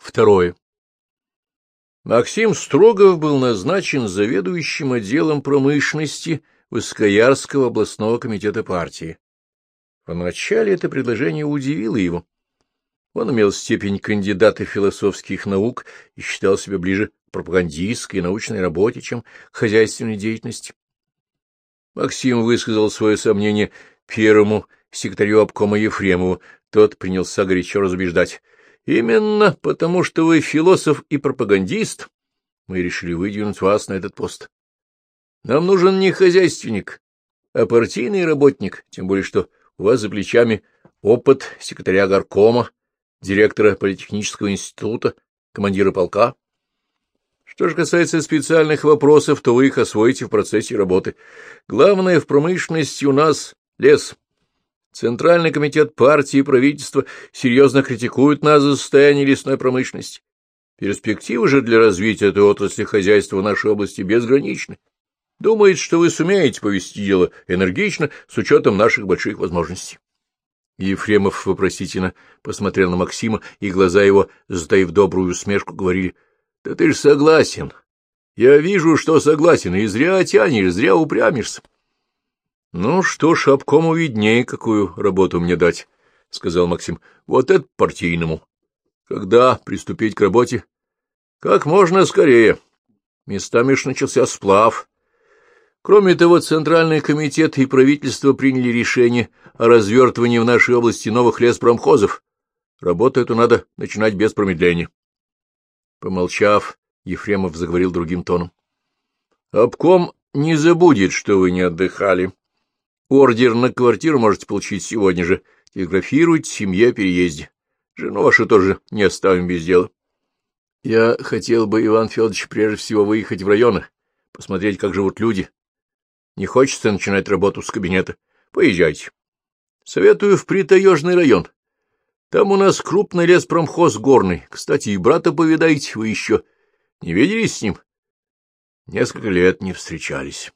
Второе. Максим Строгов был назначен заведующим отделом промышленности Высокоярского областного комитета партии. Поначале это предложение удивило его. Он имел степень кандидата философских наук и считал себя ближе к пропагандистской научной работе, чем к хозяйственной деятельности. Максим высказал свое сомнение первому секретарю обкома Ефремову. Тот принялся горячо разубеждать. Именно потому, что вы философ и пропагандист, мы решили выдвинуть вас на этот пост. Нам нужен не хозяйственник, а партийный работник, тем более что у вас за плечами опыт секретаря горкома, директора политехнического института, командира полка. Что же касается специальных вопросов, то вы их освоите в процессе работы. Главное в промышленности у нас лес. Центральный комитет партии и правительства серьезно критикуют нас за состояние лесной промышленности. Перспективы же для развития этой отрасли хозяйства в нашей области безграничны. Думает, что вы сумеете повести дело энергично с учетом наших больших возможностей. Ефремов вопросительно посмотрел на Максима, и глаза его, затаив добрую усмешку, говорили, — Да ты ж согласен. Я вижу, что согласен, и зря тянешь, зря упрямишься. — Ну что ж, обкому виднее, какую работу мне дать, — сказал Максим. — Вот это партийному. Когда приступить к работе? — Как можно скорее. Местами ж начался сплав. Кроме того, Центральный комитет и правительство приняли решение о развертывании в нашей области новых леспромхозов. Работу эту надо начинать без промедления. Помолчав, Ефремов заговорил другим тоном. — Обком не забудет, что вы не отдыхали. Ордер на квартиру можете получить сегодня же. Телеграфируйте семье о переезде. Жену вашу тоже не оставим без дела. Я хотел бы, Иван Федорович, прежде всего выехать в районы, посмотреть, как живут люди. Не хочется начинать работу с кабинета. Поезжайте. Советую в Притаежный район. Там у нас крупный леспромхоз горный. Кстати, и брата повидайте, вы еще не виделись с ним? Несколько лет не встречались.